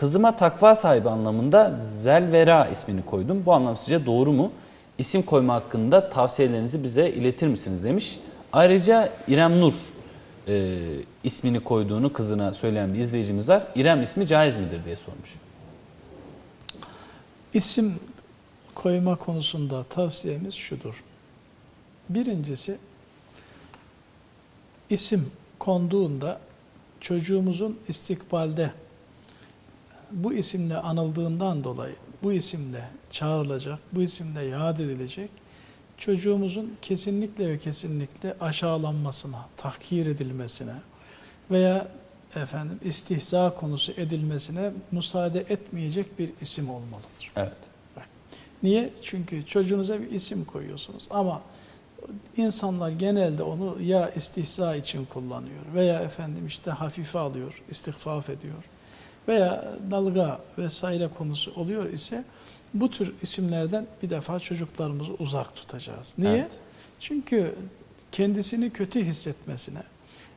Kızıma takva sahibi anlamında Zelvera ismini koydum. Bu anlam sizce doğru mu? İsim koyma hakkında tavsiyelerinizi bize iletir misiniz demiş. Ayrıca İrem Nur e, ismini koyduğunu kızına söyleyen bir izleyicimiz var. İrem ismi caiz midir diye sormuş. İsim koyma konusunda tavsiyemiz şudur. Birincisi isim konduğunda çocuğumuzun istikbalde bu isimle anıldığından dolayı bu isimle çağrılacak, bu isimle yad edilecek çocuğumuzun kesinlikle ve kesinlikle aşağılanmasına, tahkir edilmesine veya efendim istihza konusu edilmesine müsaade etmeyecek bir isim olmalıdır. Evet. Niye? Çünkü çocuğunuza bir isim koyuyorsunuz ama insanlar genelde onu ya istihza için kullanıyor veya efendim işte hafife alıyor, istihfaf ediyor veya dalga vesaire konusu oluyor ise bu tür isimlerden bir defa çocuklarımızı uzak tutacağız. Niye? Evet. Çünkü kendisini kötü hissetmesine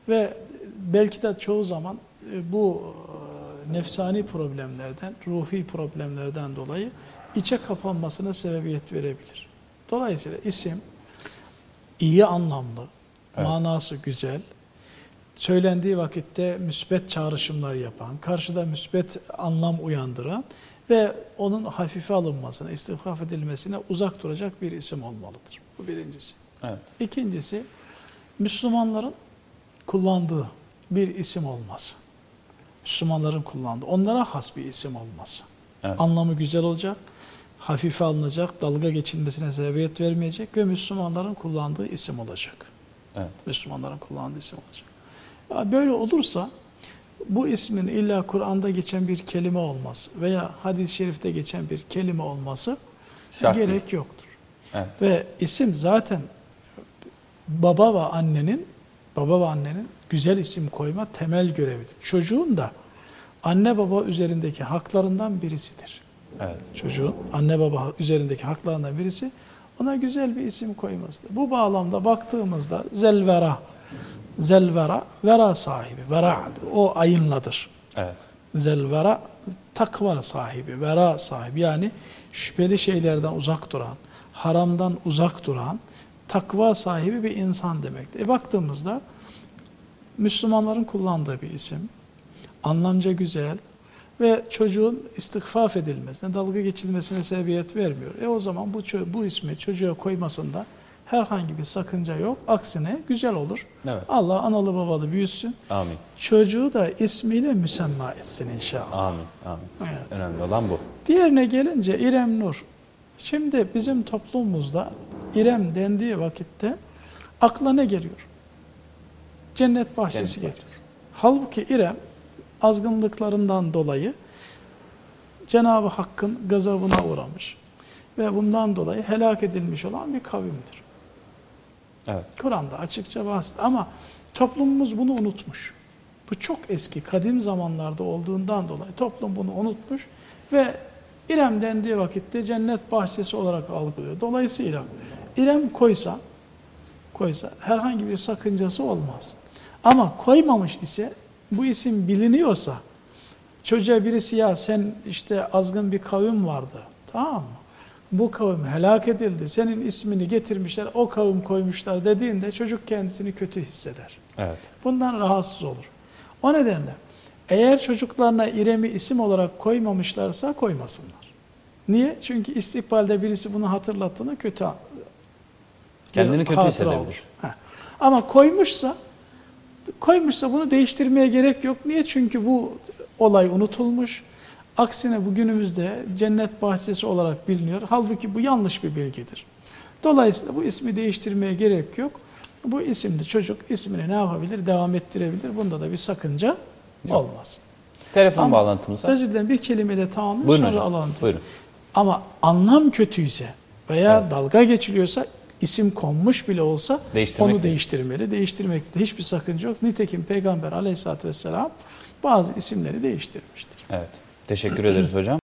ve belki de çoğu zaman e, bu e, nefsani problemlerden, ruhi problemlerden dolayı içe kapanmasına sebebiyet verebilir. Dolayısıyla isim iyi anlamlı, Evet. manası güzel, söylendiği vakitte müsbet çağrışımlar yapan, karşıda müsbet anlam uyandıran ve onun hafife alınmasına, istifhaf edilmesine uzak duracak bir isim olmalıdır. Bu birincisi. Evet. İkincisi, Müslümanların kullandığı bir isim olması. Müslümanların kullandığı, onlara has bir isim olması. Evet. Anlamı güzel olacak, hafife alınacak, dalga geçilmesine sebebiyet vermeyecek ve Müslümanların kullandığı isim olacak. Evet. Müslümanların kullandığı isim olacak. Böyle olursa bu ismin illa Kur'an'da geçen bir kelime olması veya hadis-i şerifte geçen bir kelime olması Şart değil. gerek yoktur. Evet. Ve isim zaten baba ve annenin baba ve annenin güzel isim koyma temel görevidir. Çocuğun da anne baba üzerindeki haklarından birisidir. Evet. Çocuğun anne baba üzerindeki haklarından birisi ona güzel bir isim koymasıdır. Bu bağlamda baktığımızda zelvera, zelvera, vera sahibi, vera o ayınladır. Evet. Zelvera takva sahibi, vera sahibi yani şüpheli şeylerden uzak duran, haramdan uzak duran, takva sahibi bir insan demektir. E baktığımızda Müslümanların kullandığı bir isim, anlamca güzel ve çocuğun istikfaf edilmesine, dalga geçilmesine sebebiyet vermiyor. E o zaman bu, bu ismi çocuğa koymasında herhangi bir sakınca yok. Aksine güzel olur. Evet. Allah analı babalı büyütsün. Amin. Çocuğu da ismiyle müsemma etsin inşallah. Amin. Amin. Evet. Önemli olan bu. Diğerine gelince İrem Nur. Şimdi bizim toplumumuzda İrem dendiği vakitte akla ne geliyor? Cennet bahçesi Cennet geliyor. Halbuki İrem azgınlıklarından dolayı Cenab-ı Hakk'ın gazabına uğramış ve bundan dolayı helak edilmiş olan bir kavimdir. Evet. Kur'an'da açıkça bahsediyor ama toplumumuz bunu unutmuş. Bu çok eski, kadim zamanlarda olduğundan dolayı toplum bunu unutmuş ve İrem dendiği vakitte cennet bahçesi olarak algılıyor. Dolayısıyla İrem koysa, koysa herhangi bir sakıncası olmaz. Ama koymamış ise, bu isim biliniyorsa, çocuğa birisi ya sen işte azgın bir kavim vardı, tamam mı? Bu kavim helak edildi, senin ismini getirmişler, o kavim koymuşlar dediğinde çocuk kendisini kötü hisseder. Evet. Bundan rahatsız olur. O nedenle eğer çocuklarına İrem'i isim olarak koymamışlarsa koymasınlar. Niye? Çünkü istikbalde birisi bunu hatırlattığında kötü Kendini kötü hissedebilir. Ama koymuşsa koymuşsa bunu değiştirmeye gerek yok. Niye? Çünkü bu olay unutulmuş. Aksine bugünümüzde cennet bahçesi olarak biliniyor. Halbuki bu yanlış bir bilgidir. Dolayısıyla bu ismi değiştirmeye gerek yok. Bu isimli çocuk ismini ne yapabilir? Devam ettirebilir. Bunda da bir sakınca olmaz. Telefon Ama bağlantımız var. Özür dilerim bir kelimeyle tamamlayayım Buyurun sonra hocam. alalım. Buyurun. Ama anlam kötüyse veya Evet. dalga geçiliyorsa isim konmuş bile olsa Değiştirmek onu değil. değiştirmeli. Değiştirmekte hiçbir sakınca yok. Nitekim Peygamber aleyhissalatü vesselam bazı isimleri değiştirmiştir. Evet. Teşekkür ederiz hocam.